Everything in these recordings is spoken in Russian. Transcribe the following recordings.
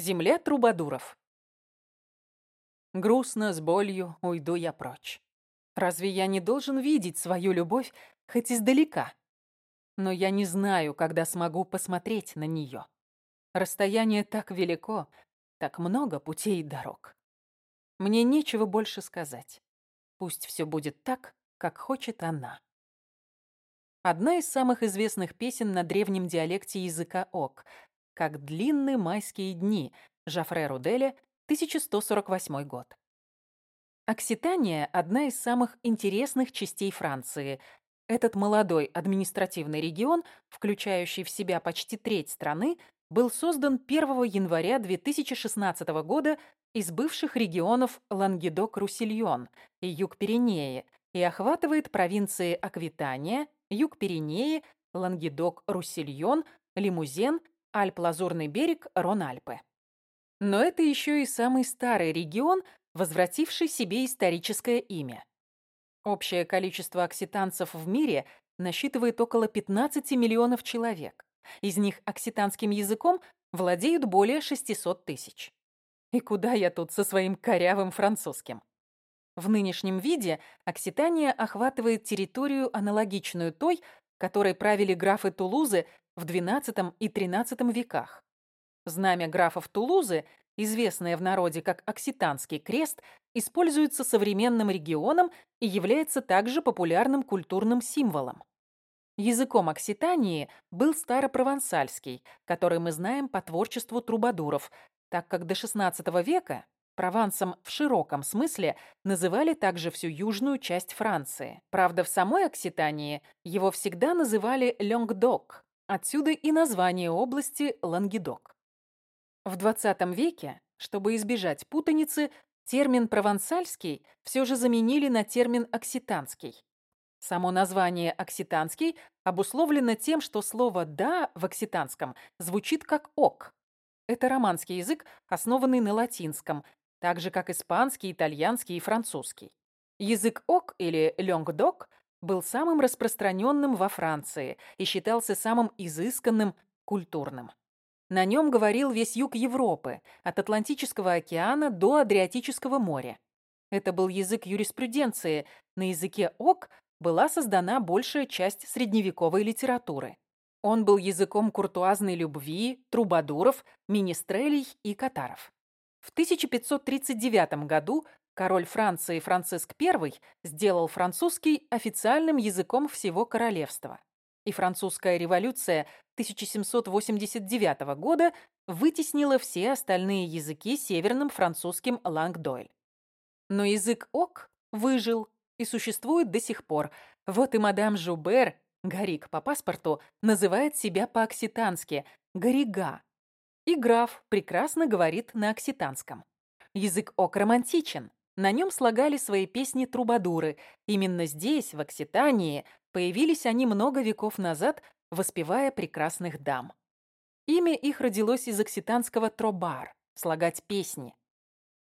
Земля трубадуров. Грустно, с болью уйду я прочь. Разве я не должен видеть свою любовь хоть издалека? Но я не знаю, когда смогу посмотреть на нее. Расстояние так велико, так много путей и дорог. Мне нечего больше сказать. Пусть все будет так, как хочет она. Одна из самых известных песен на древнем диалекте языка ок, как «Длинные майские дни» Жафре Руделя, 1148 год. Окситания – одна из самых интересных частей Франции. Этот молодой административный регион, включающий в себя почти треть страны, был создан 1 января 2016 года из бывших регионов Лангедок-Руссильон и Юг-Пиренеи и охватывает провинции Аквитания, Юг-Пиренеи, Лангедок-Руссильон, Лимузен, Альп-Лазурный берег, Рон-Альпы. Но это еще и самый старый регион, возвративший себе историческое имя. Общее количество окситанцев в мире насчитывает около 15 миллионов человек. Из них окситанским языком владеют более 600 тысяч. И куда я тут со своим корявым французским? В нынешнем виде Окситания охватывает территорию, аналогичную той, которой правили графы Тулузы в XII и XIII веках. Знамя графов Тулузы, известное в народе как Окситанский крест, используется современным регионом и является также популярным культурным символом. Языком Окситании был старопровансальский, который мы знаем по творчеству трубадуров, так как до XVI века Провансом в широком смысле называли также всю южную часть Франции. Правда, в самой Окситании его всегда называли Лёнгдок, отсюда и название области Лангедок. В XX веке, чтобы избежать путаницы, термин «провансальский» все же заменили на термин «окситанский». Само название «окситанский» обусловлено тем, что слово «да» в окситанском звучит как «ок». Это романский язык, основанный на латинском, так же, как испанский, итальянский и французский. Язык ок или лёнгдок был самым распространенным во Франции и считался самым изысканным, культурным. На нем говорил весь юг Европы, от Атлантического океана до Адриатического моря. Это был язык юриспруденции. На языке ок была создана большая часть средневековой литературы. Он был языком куртуазной любви, трубадуров, министрелей и катаров. В 1539 году король Франции Франциск I сделал французский официальным языком всего королевства. И французская революция 1789 года вытеснила все остальные языки северным французским лангдойль. Но язык ок выжил и существует до сих пор. Вот и мадам Жубер, Гарик по паспорту, называет себя по-окситански «Гарига», и граф прекрасно говорит на окситанском. Язык ок романтичен. На нем слагали свои песни трубадуры. Именно здесь, в Окситании, появились они много веков назад, воспевая прекрасных дам. Имя их родилось из окситанского тробар – слагать песни.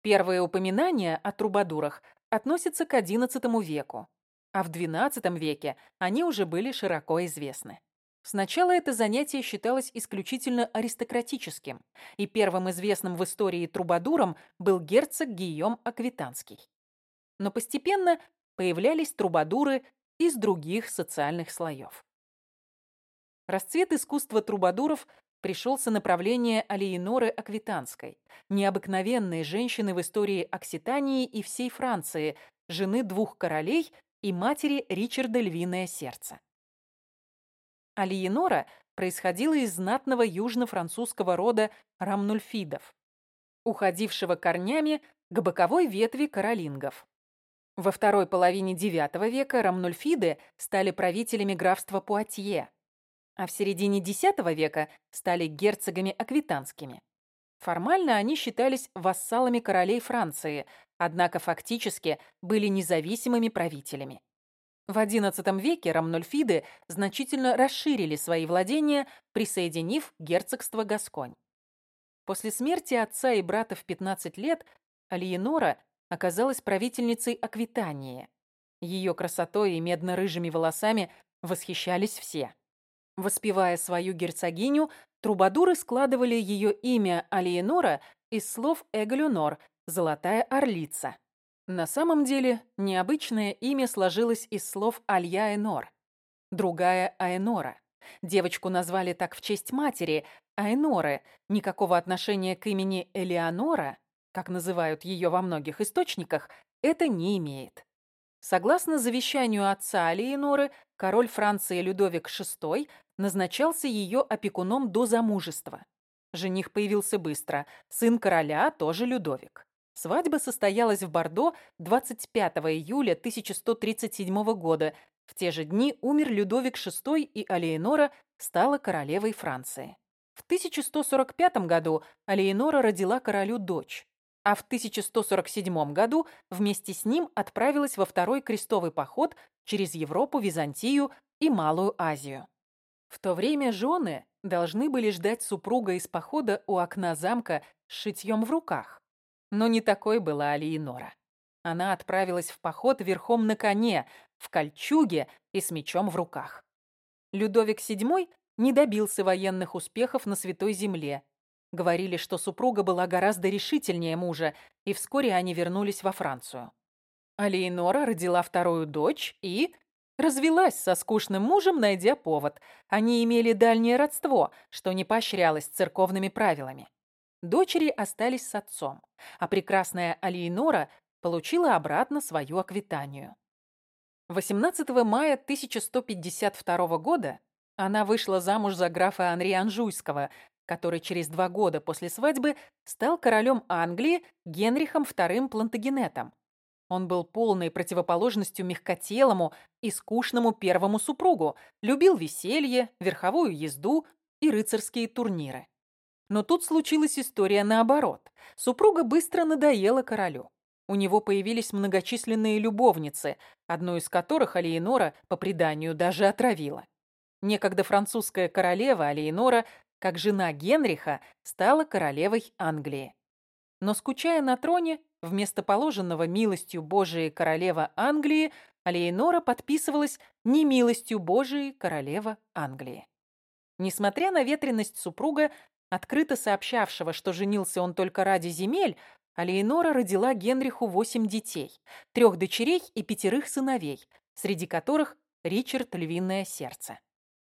Первые упоминания о трубадурах относятся к XI веку, а в XII веке они уже были широко известны. Сначала это занятие считалось исключительно аристократическим, и первым известным в истории трубадуром был герцог Гийом Аквитанский. Но постепенно появлялись трубадуры из других социальных слоев. Расцвет искусства трубадуров пришелся на правление Алиеноры Аквитанской, необыкновенной женщины в истории Окситании и всей Франции, жены двух королей и матери Ричарда Львиное Сердце. Алиенора происходила из знатного южно-французского рода рамнульфидов, уходившего корнями к боковой ветви каролингов. Во второй половине IX века рамнульфиды стали правителями графства Пуатье, а в середине X века стали герцогами аквитанскими. Формально они считались вассалами королей Франции, однако фактически были независимыми правителями. В XI веке рамнольфиды значительно расширили свои владения, присоединив герцогство Гасконь. После смерти отца и брата в 15 лет Алиенора оказалась правительницей Аквитании. Ее красотой и медно-рыжими волосами восхищались все. Воспевая свою герцогиню, Трубадуры складывали ее имя Алиенора из слов Эгалюнор «золотая орлица». На самом деле, необычное имя сложилось из слов Алья Энор, другая Аэнора. Девочку назвали так в честь матери, Аэноры, никакого отношения к имени Элеонора, как называют ее во многих источниках, это не имеет. Согласно завещанию отца Алиеноры, король Франции Людовик VI назначался ее опекуном до замужества. Жених появился быстро, сын короля тоже Людовик. Свадьба состоялась в Бордо 25 июля 1137 года. В те же дни умер Людовик VI и Алеонора стала королевой Франции. В 1145 году Алеонора родила королю дочь, а в 1147 году вместе с ним отправилась во второй крестовый поход через Европу, Византию и Малую Азию. В то время жены должны были ждать супруга из похода у окна замка с шитьем в руках. Но не такой была Алиенора. Она отправилась в поход верхом на коне, в кольчуге и с мечом в руках. Людовик VII не добился военных успехов на Святой Земле. Говорили, что супруга была гораздо решительнее мужа, и вскоре они вернулись во Францию. Алиенора родила вторую дочь и развелась со скучным мужем, найдя повод. Они имели дальнее родство, что не поощрялось церковными правилами. Дочери остались с отцом, а прекрасная Алиенора получила обратно свою аквитанию. 18 мая 1152 года она вышла замуж за графа Анри Анжуйского, который через два года после свадьбы стал королем Англии Генрихом II Плантагенетом. Он был полной противоположностью мягкотелому и скучному первому супругу, любил веселье, верховую езду и рыцарские турниры. Но тут случилась история наоборот. Супруга быстро надоела королю. У него появились многочисленные любовницы, одну из которых Алиенора, по преданию, даже отравила. Некогда французская королева Алиенора, как жена Генриха, стала королевой Англии. Но скучая на троне, вместо положенного милостью Божией королева Англии, Алиенора подписывалась не милостью Божией королева Англии. Несмотря на ветренность супруга, открыто сообщавшего, что женился он только ради земель, Алиенора родила Генриху восемь детей, трех дочерей и пятерых сыновей, среди которых Ричард Львиное Сердце.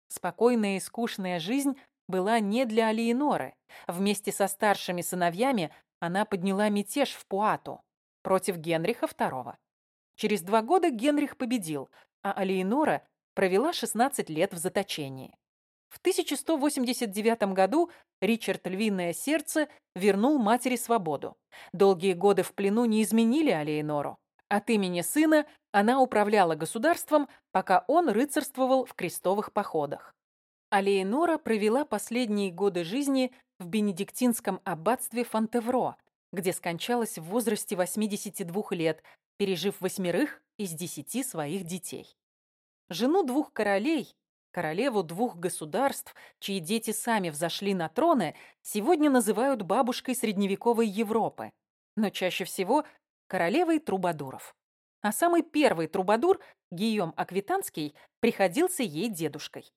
Спокойная и скучная жизнь была не для Алиеноры. Вместе со старшими сыновьями она подняла мятеж в Пуату против Генриха II. Через два года Генрих победил, а Алиенора провела 16 лет в заточении. В 1189 году Ричард Львиное Сердце вернул матери свободу. Долгие годы в плену не изменили Алейнору. От имени сына она управляла государством, пока он рыцарствовал в крестовых походах. Алейнора провела последние годы жизни в бенедиктинском аббатстве Фонтевро, где скончалась в возрасте 82 лет, пережив восьмерых из десяти своих детей. Жену двух королей, Королеву двух государств, чьи дети сами взошли на троны, сегодня называют бабушкой средневековой Европы, но чаще всего королевой трубадуров. А самый первый трубадур, Гийом Аквитанский, приходился ей дедушкой.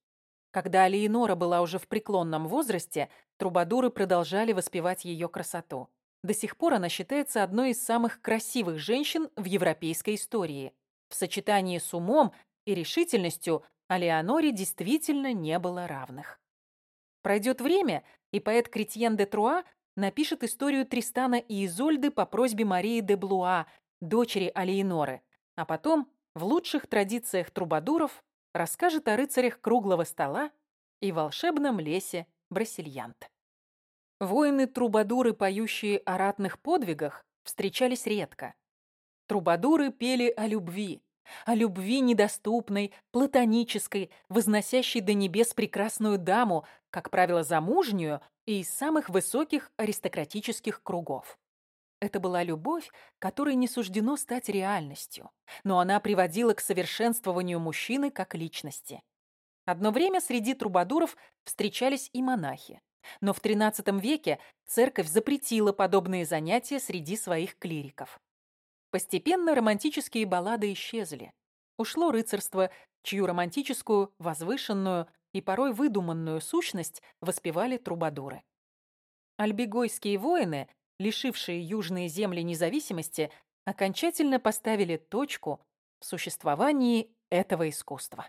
Когда Алиенора была уже в преклонном возрасте, трубадуры продолжали воспевать ее красоту. До сих пор она считается одной из самых красивых женщин в европейской истории. В сочетании с умом и решительностью а Леоноре действительно не было равных. Пройдет время, и поэт Кретьен де Труа напишет историю Тристана и Изольды по просьбе Марии де Блуа, дочери Алиеноры, а потом, в лучших традициях трубадуров, расскажет о рыцарях круглого стола и волшебном лесе Брасильянт. Воины-трубадуры, поющие о ратных подвигах, встречались редко. Трубадуры пели о любви, о любви недоступной, платонической, возносящей до небес прекрасную даму, как правило, замужнюю и из самых высоких аристократических кругов. Это была любовь, которой не суждено стать реальностью, но она приводила к совершенствованию мужчины как личности. Одно время среди трубадуров встречались и монахи, но в XIII веке церковь запретила подобные занятия среди своих клириков. Постепенно романтические баллады исчезли. Ушло рыцарство, чью романтическую, возвышенную, и порой выдуманную сущность воспевали трубадуры. Альбегойские воины, лишившие южные земли независимости, окончательно поставили точку в существовании этого искусства.